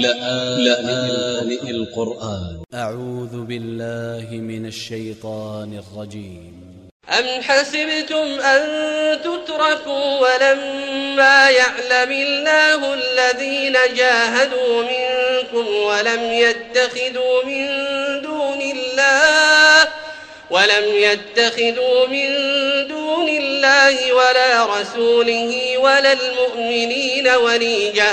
لآن, لآن القرآن. أ ع و ذ ب ا ل ل ه من ا ل ش ي ط ا ن ا ل ج ي م أم حسبتم أن تتركوا ولما يعلم الله الذين جاهدوا منكم ولم يتخذوا من دون الله ولم يتخذوا من دون الله ولا رسوله ولا المؤمنين وليجة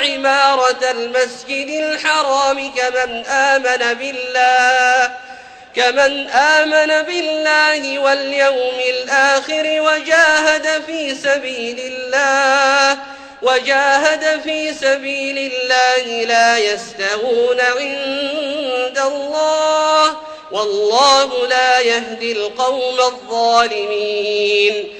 وعمارة المسجد الحرام كمن آمن بالله كمن آمن بالله واليوم الآخر وجاهد في سبيل الله وجاهد في سبيل الله لا يستوون عند الله والله لا يهدي القوم الظالمين.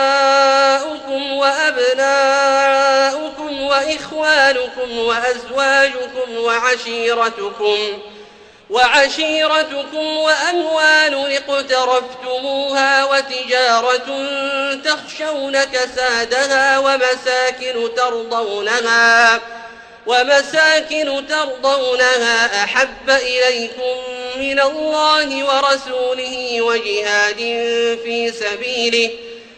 وإخوانكم وأزواجكم وعشيرتكم وعشيرتكم وأموال اقترفتموها وتجارة تخشون كسادها ومساكن ترضونها ومساكن ترضونها أحب إليكم من الله ورسوله وجهاد في سبيله.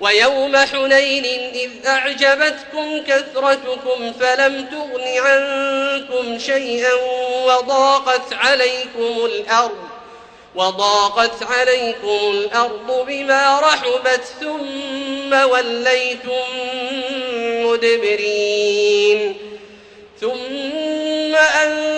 ويوم حنين إذ أعجبتكم كثرتكم فلم تغن عنكم شيئا وضاقت عليكم الأرض وضاقت عليكم الأرض بما رحبت ثم وليتم مدبرين ثم أنزل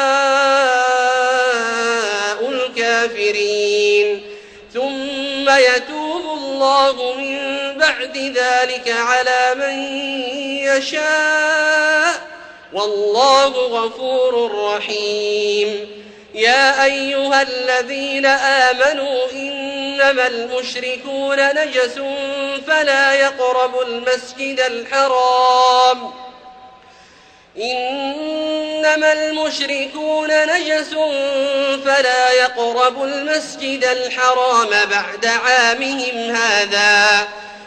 بعد ذلك على من يشاء والله غفور رحيم. يا أيها الذين آمنوا إنما المشركون نجس فلا يقربوا المسجد الحرام. إنما المشركون نجس فلا يقربوا المسجد الحرام بعد عامهم هذا.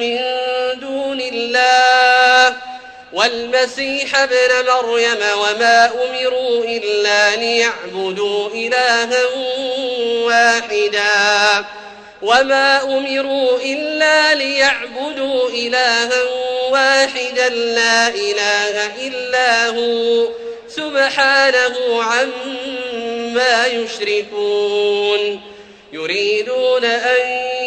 من دون الله والمسيح ابن مريم وما أمروا إلا ليعبدوا إلها واحدا وما أمروا إلا ليعبدوا إلها واحدا لا إله إلا هو سبحانه عما يشركون يريدون أن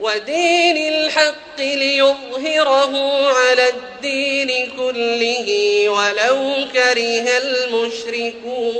ودين الحق ليظهره على الدين كله ولو كره المشركون.